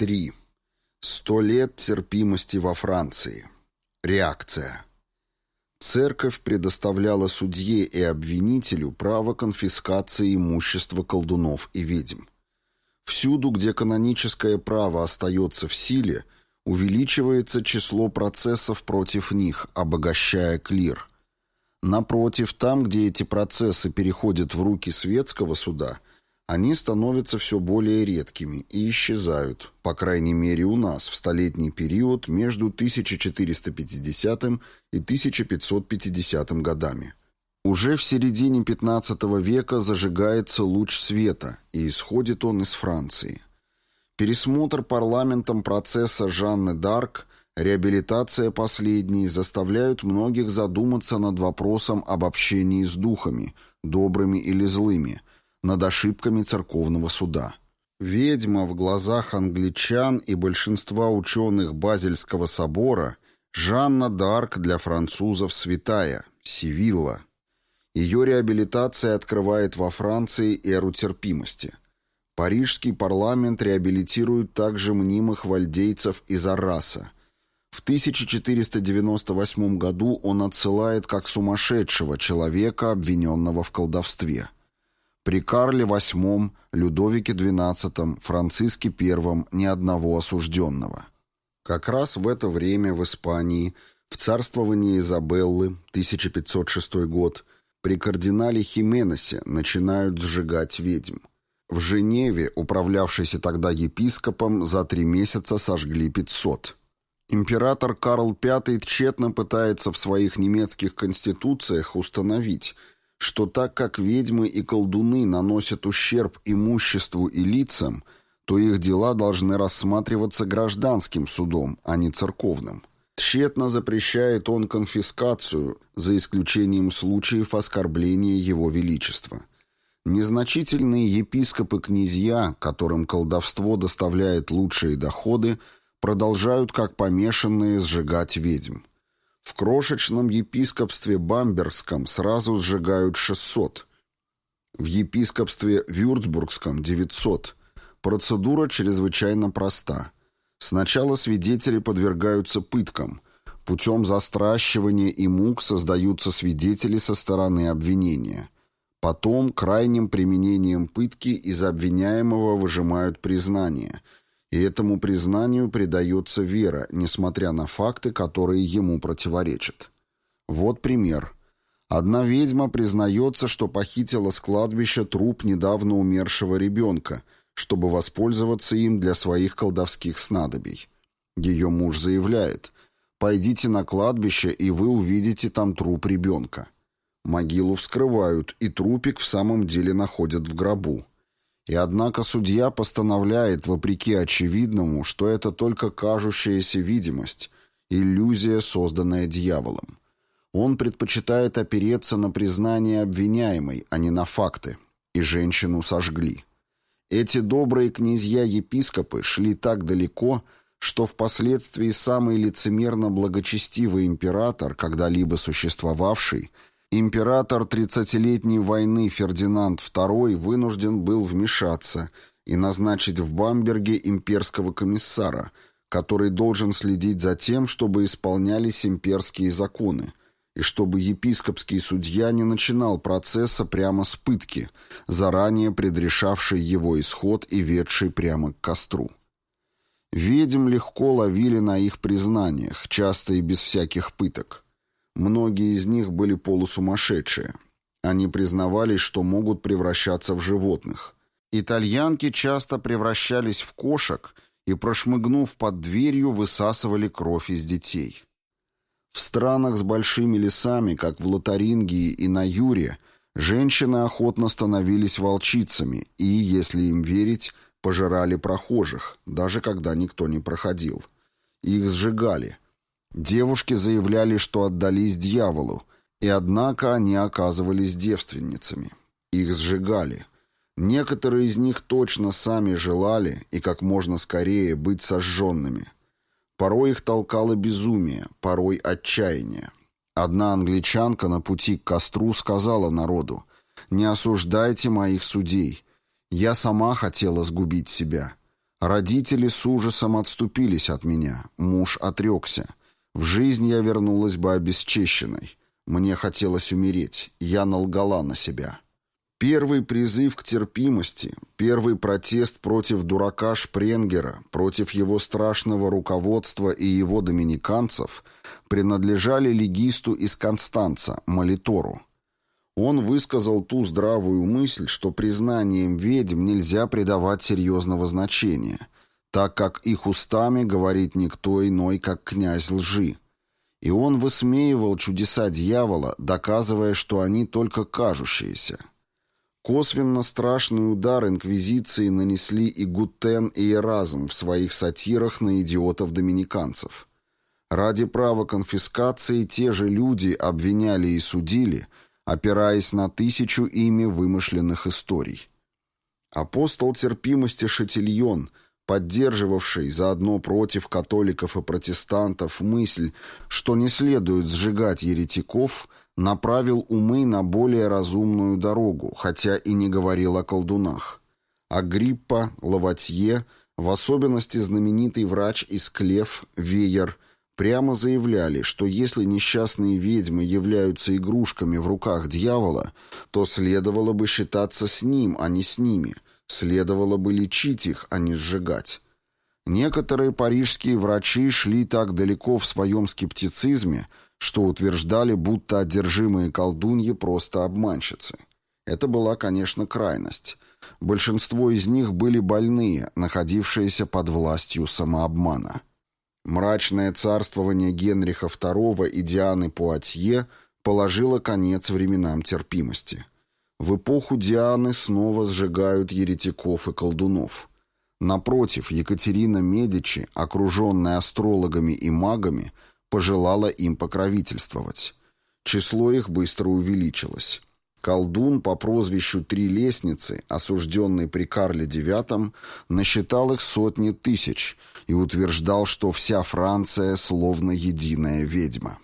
3. Сто лет терпимости во Франции. Реакция. Церковь предоставляла судье и обвинителю право конфискации имущества колдунов и ведьм. Всюду, где каноническое право остается в силе, увеличивается число процессов против них, обогащая клир. Напротив, там, где эти процессы переходят в руки светского суда, они становятся все более редкими и исчезают, по крайней мере у нас, в столетний период между 1450 и 1550 годами. Уже в середине XV века зажигается луч света, и исходит он из Франции. Пересмотр парламентом процесса Жанны Д'Арк, реабилитация последней заставляют многих задуматься над вопросом об общении с духами, добрыми или злыми, над ошибками церковного суда. Ведьма в глазах англичан и большинства ученых Базельского собора Жанна Д'Арк для французов святая, Сивилла – ее реабилитация открывает во Франции эру терпимости. Парижский парламент реабилитирует также мнимых вальдейцев из Арраса. В 1498 году он отсылает как сумасшедшего человека, обвиненного в колдовстве. При Карле VIII, Людовике XII, Франциске I ни одного осужденного. Как раз в это время в Испании, в царствовании Изабеллы, 1506 год, при кардинале Хименесе начинают сжигать ведьм. В Женеве, управлявшейся тогда епископом, за три месяца сожгли 500. Император Карл V тщетно пытается в своих немецких конституциях установить, что так как ведьмы и колдуны наносят ущерб имуществу и лицам, то их дела должны рассматриваться гражданским судом, а не церковным. Тщетно запрещает он конфискацию, за исключением случаев оскорбления его величества. Незначительные епископы-князья, которым колдовство доставляет лучшие доходы, продолжают как помешанные сжигать ведьм. В крошечном епископстве Бамбергском сразу сжигают 600, в епископстве Вюрцбургском – 900. Процедура чрезвычайно проста – Сначала свидетели подвергаются пыткам. Путем застращивания и мук создаются свидетели со стороны обвинения. Потом крайним применением пытки из обвиняемого выжимают признание, и этому признанию придается вера, несмотря на факты, которые ему противоречат. Вот пример. Одна ведьма признается, что похитила с кладбища труп недавно умершего ребенка – чтобы воспользоваться им для своих колдовских снадобий. Ее муж заявляет, «Пойдите на кладбище, и вы увидите там труп ребенка». Могилу вскрывают, и трупик в самом деле находят в гробу. И однако судья постановляет, вопреки очевидному, что это только кажущаяся видимость, иллюзия, созданная дьяволом. Он предпочитает опереться на признание обвиняемой, а не на факты, и женщину сожгли. Эти добрые князья-епископы шли так далеко, что впоследствии самый лицемерно благочестивый император, когда-либо существовавший, император тридцатилетней войны Фердинанд II вынужден был вмешаться и назначить в Бамберге имперского комиссара, который должен следить за тем, чтобы исполнялись имперские законы, и чтобы епископский судья не начинал процесса прямо с пытки, заранее предрешавший его исход и ведший прямо к костру. Ведьм легко ловили на их признаниях, часто и без всяких пыток. Многие из них были полусумасшедшие. Они признавались, что могут превращаться в животных. Итальянки часто превращались в кошек и, прошмыгнув под дверью, высасывали кровь из детей. В странах с большими лесами, как в Лотарингии и на Юре, женщины охотно становились волчицами и, если им верить, пожирали прохожих, даже когда никто не проходил. Их сжигали. Девушки заявляли, что отдались дьяволу, и однако они оказывались девственницами. Их сжигали. Некоторые из них точно сами желали и как можно скорее быть сожженными – Порой их толкало безумие, порой отчаяние. Одна англичанка на пути к костру сказала народу, «Не осуждайте моих судей. Я сама хотела сгубить себя. Родители с ужасом отступились от меня, муж отрекся. В жизнь я вернулась бы обесчещенной. Мне хотелось умереть, я налгала на себя. Первый призыв к терпимости, первый протест против дурака Шпренгера, против его страшного руководства и его доминиканцев принадлежали легисту из Констанца, Молитору. Он высказал ту здравую мысль, что признанием ведьм нельзя придавать серьезного значения, так как их устами говорит никто иной, как князь лжи. И он высмеивал чудеса дьявола, доказывая, что они только кажущиеся. Косвенно страшный удар инквизиции нанесли и Гутен, и Эразм в своих сатирах на идиотов-доминиканцев. Ради права конфискации те же люди обвиняли и судили – опираясь на тысячу ими вымышленных историй. Апостол терпимости Шатильон, поддерживавший заодно против католиков и протестантов мысль, что не следует сжигать еретиков, направил умы на более разумную дорогу, хотя и не говорил о колдунах. Агриппа, Лаватье, в особенности знаменитый врач из Клев, Веер – прямо заявляли, что если несчастные ведьмы являются игрушками в руках дьявола, то следовало бы считаться с ним, а не с ними, следовало бы лечить их, а не сжигать. Некоторые парижские врачи шли так далеко в своем скептицизме, что утверждали, будто одержимые колдуньи просто обманщицы. Это была, конечно, крайность. Большинство из них были больные, находившиеся под властью самообмана. Мрачное царствование Генриха II и Дианы Пуатье положило конец временам терпимости. В эпоху Дианы снова сжигают еретиков и колдунов. Напротив, Екатерина Медичи, окруженная астрологами и магами, пожелала им покровительствовать. Число их быстро увеличилось. Колдун по прозвищу «Три лестницы», осужденный при Карле IX, насчитал их сотни тысяч и утверждал, что вся Франция словно единая ведьма.